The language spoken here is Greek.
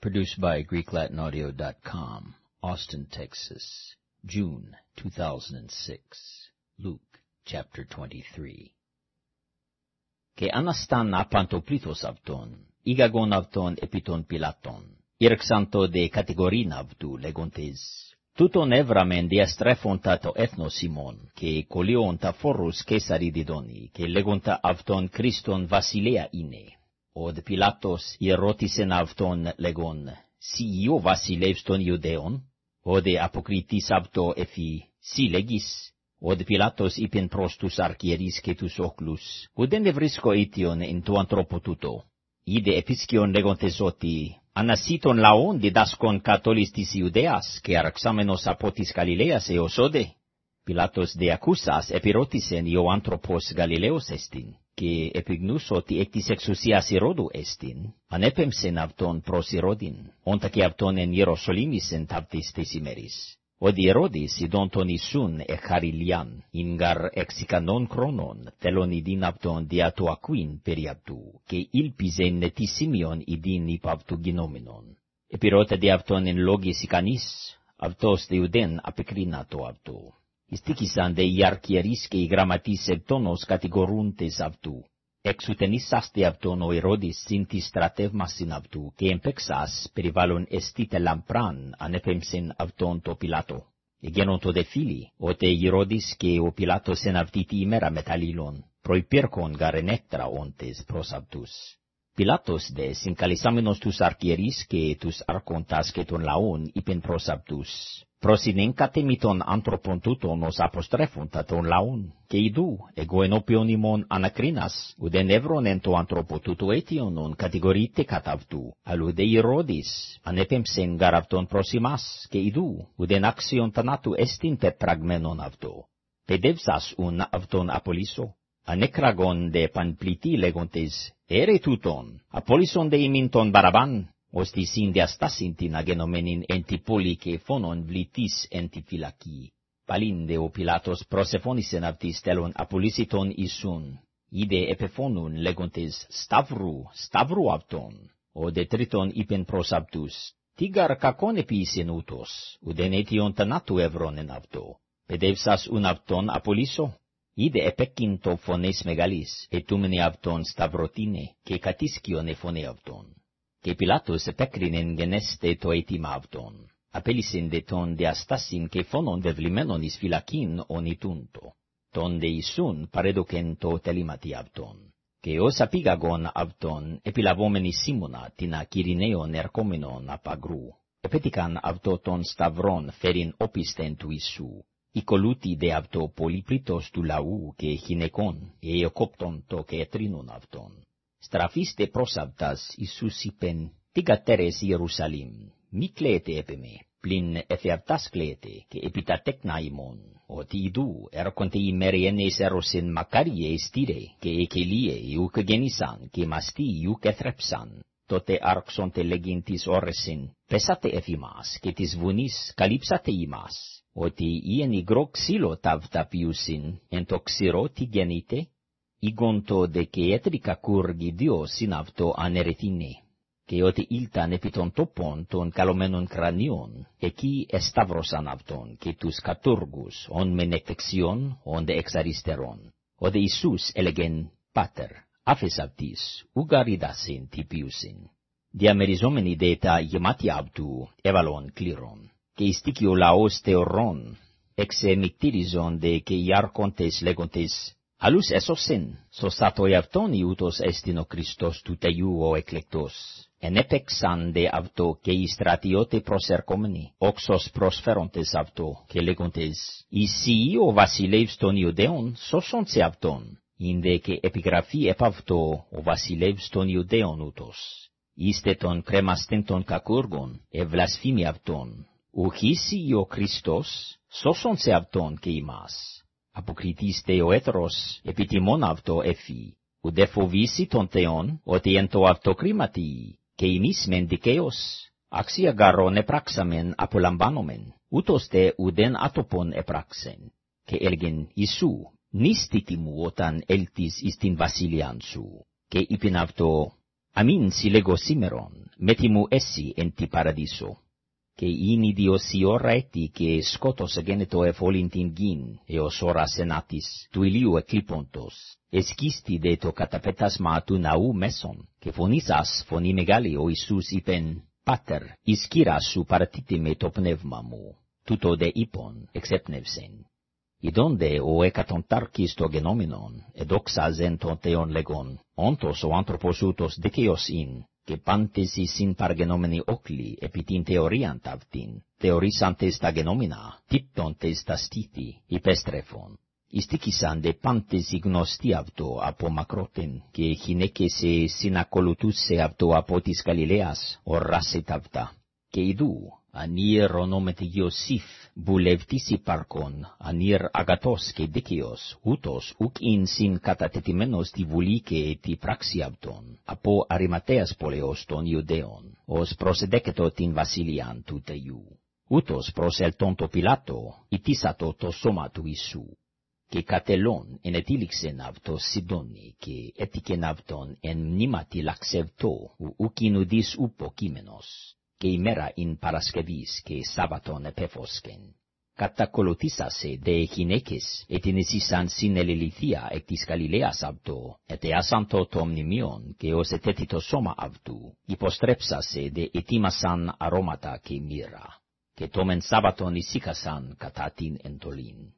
Produced by GreekLatinAudio.com, Austin, Texas, June 2006. Luke chapter 23. Και αναστάν απαντοπλήθος αυτόν, ήγαγον αυτόν επί των πιλάτων, ήρξαντο δε κατηγορήν αυτού λέγοντες, τούτον έβραμεν διαστρέφοντα το έθνος Σιμών, και κολλιόντα φόρους Κεσαριδιδόνι, και λέγοντα αυτόν Χριστον βασιλέα είναι. Οδ Πιλάτος ερώτησεν αυτόν λέγον, «Σι ο βασιλεύς των Ιουδαίων» οδε αποκριτής αυτό εφή, «Σι λέγεις» Οδ Πιλάτος είπεν προς τους αρχιερείς και τους όχλους, «Ουδέν ευρίσκω αίτιον εν το ανθρώπο τούτο». Είδε επισκιον λέγοντες ότι, «Ανασύ των λαών διδάσκον κατόλης της Ιουδαίας και αρξάμενος από της Γαλιλαίας εως όδε». Πιλάτος δε ακούσας επιρώτησεν ο άνθρωπος Γαλιλαίος εστιν και επιγνούς ότι εκ της εξουσίας Ηρώδου εστιν, ανέπεμψεν αυτόν προς Ηρώδην, όντα και αυτόν εν Ιεροσολύμισεν ταυτής της ημέρης. Ότι Ηρώδης ειδών τον Ιησούν εχαριλιάν, ίνγαρ εξικανών χρόνων, θέλον ειδήν αυτόν δια το ακουίν περί αυτού, και ήλπιζεν νετισίμιον ειδήν υπ' αυτού γινόμενον. Επιρώτα δε αυτόν εν λόγης ικανής, αυτός δε ουδέν απεκρίνα το αυτού. Ιστίκησαν δε οι αρχιερείς και οι γραμματείς εκτόνος κατηγορούντες αυτού. Εξουτενίσαστε αυτόν ο Ηρώδης συν της στρατεύμασιν αυτού, και εμπέξας περιβάλλον εστίτε λαμπράν ανέπεμψεν αυτόν το Πιλάτο. Εγένον το δε φίλοι, οτε Ηρώδης και ο Πιλάτος εν αυτή τη ημέρα μεταλλήλων, προϋπήρκον γαρενέκτρα όντες προς αυτούς. Πιλάτος δε συγκαλισάμενος τους αρχιερείς και τους αρχόντας και των λαών είπεν προς αυτούς, προσυνέν κατεμι των άνθρωπων τούτων ως αποστρέφοντα των λαών, και ειδού, εγώ ενώπιον ημών ανακρίνας, ουδεν εύρον εν το άνθρωπο τούτο αίτιον κατηγορείται κατά αυτού, αλλού δε Ηρώδης, ανέπεμψεν γαρ αυτόν προς ημάς, και ειδού, ουδεν άξιον θανάτου εστιν πεπραγμένον αυτό. Παιδεύσας ουν αυτόν απολύσω, ανέκραγον δε πανπλητή λέγοντες, έρε τούτον, απολύσον δε ημίν τον Μπαραβάν, ως τη συνδιαστάσιν την αγενωμένην εν τη πόλη και φόνον βλητής εν τη φυλακή. Παλίν δε ο Πιλάτος προσεφώνησεν αυτής τέλον απολύσει τον Ιησούν. Είδε επεφώνουν λέγοντες σταυρού, σταυρού αυτόν. Ο δε τρίτον είπεν προς αυτούς, τίγαρ κακόν επίσεν ούτως, ουδεν αίτιον θανάτου ευρώνεν αυτό. Παιδεύσας ουν αυτόν απολύσω. Είδε επέκειν το φωνές μεγαλής, ετούμενε αυτόν σταυρωτίνε, και κατήσκιον εφωνέ αυτόν. Και Πιλάτος επέκρινεν γενέστε το αίτημα αυτόν. Απέλησεν δε τον διαστάσιν και φόνον δευλημένον εις φυλακήν ονητούντο. Τον δε Ιησούν παρέδοκεν το τελήματι αυτόν. Και ως απήγαγον αυτόν επιλαβόμενοι Σίμωνα την ακυρινέον ερχόμενον απαγρού. Επέτικαν αυτό τον σταυρόν φέριν όπιστεν του Ιησού. Οικολούτη δε αυτό πολυπλήτος του λαού και γυναικών, και εκόπτον το και ετρίνον αυτόν. Στραφίστε προς αυτάς Ιησούς είπεν, τι κατέρες Ιερουσαλήμ, μη κλαίτε επί με, πλην εφ' αυτάς κλαίτε, και επί τα τέκνα ημών, ότι ειδού έρχονται οι μεριένες έρωσεν μακάριε εστίρε, και εκελίε ιούκ γέννησαν, και μαστοί ιούκ εθρέψαν. Τότε άρχσονται λέγειν της όρεσιν, πέσατε εφ' ημάς, και της βουνής καλύψατε ημάς, ότι ιεν υγρό ξύλο ταύτα πιούσιν, εν το ξηρό τι γεννείτε, ηγόντο δε και έτρικα κούργη δυο συν αυτό ανερεθίνε, και ότι ήλταν επί των τόπων των καλωμένων κρανίων, εκεί εσταύρωσαν αυτόν και τους κατούργους, ον μεν εκ δεξιών, ον δε εξ αριστερών. Ο δε Ιησούς έλεγεν, Πάτερ, άφες αυτής, ουγαριδάσιν τυπίουσιν. Διαμεριζόμενοι δε τα γεμάτια αυτού, έβαλον κλήρων, και ιστίκει ο λαός θεωρών, εξεμικτήριζον δε και οι άρχοντες λέγοντες, Αλλούς έσωσεν, σωστάτο εαυτόν Ιούτος εστιν ο Χριστός του Θεού ο εκλεκτός. Ενέπεξαν δε αυτό και οι στρατιώτε προσερχόμενοι, όξος προσφέροντες αυτό, και λέγοντες, «Εσύ ο βασιλεύς των Ιουδαίων, σώσον σε αυτόν». Ίνδε και επιγραφή επ' αυτό ο βασιλεύς των Ιουδαίων ούτως. Είστε τον κρέμαστεν των κακούργων, ευλασφήμι αυτόν. Ουχήσει ο Χριστός, σώσον σε αυτόν και ημάς αποκριτής ο έθρος, επιτιμών αυτό εφή, ουδε φοβήσει τον Θεόν, ότι εν το αυτοκρίματι, και ημείς μεν δικαίως, αξία γαρόν επράξαμεν απολαμβάνομεν, ούτως τε ουδεν άτοπον επράξεν, και έλγεν Ιησού, νίστητη μου όταν έλτης εις την βασιλιάν σου, και είπεν αυτό, Amin silego simeron, metimu essi enti paradiso. Che ini dios ora eti che scotos geneto e folintin gin, eos ora senatis, tu iliu e clipontos, escisti de to catapetas ma tu nau meson, che fonisas foni megali o Isus ipen, pater, isciras su paratite me to pneumamu, tuto de ipon, η δοντεύο εκατοντάρκις το γενόμενον, εδόξαζεν τον τεον λεγόν, όντος ο ανθρωποσύντος δικειος ίν, και πάντες η σύν παργενόμενη οκλι επιτήν θεωριαν ταυτην, θεωρίσαντες τα γενόμενα τύπον τεςταστήτη, υπεστρέφον. Ιστήκισαν δε πάντες ηγνωστίαβτο από μακρότην και γινέκεςε συνακολούτουςε αυτο βουλευτίσι παρκόν, ανήρ αγατός και δίκαιος, ούτος ουκ ειν συν κατατετημένος τη βουλή και τη πράξη από αριματέας πολεός των Ιουδαίων, ως προσεδέκετο την βασιλιάν του Θεού. Ούτος προσελτών το πιλάτο, ιτίσατο το σώμα του Ιησού. Και κατελών ενετήληξεν αυτο σιδόνι και έτηκεν αυτον εν μνήματι λαξευτό, ου ουκ ειν ουδής ουπο και ημέρα ειν Παρασκευής και Σάββατον επέφωσκεν. Κατακολουθήσασε δε γυναίκες, ετινησίσαν συνελληλήθεια εκ της Καλιλαίας αυτο, ετεάσαν και ως σώμα αυτού, υποστρέψασε δε ετοίμασαν αρώματα και μοίρα, και τόμεν Σάββατον εισήχασαν κατά την εντολήν.